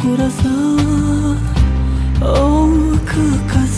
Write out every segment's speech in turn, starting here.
ku rasa Oh kekasih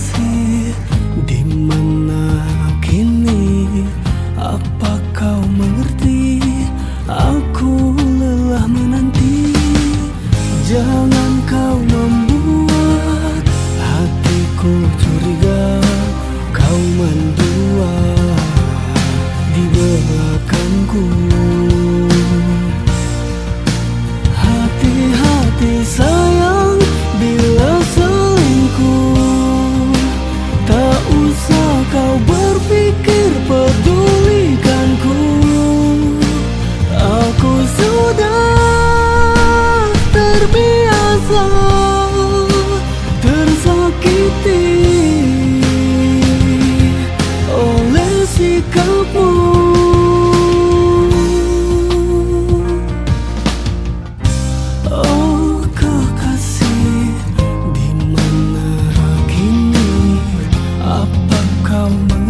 kekasih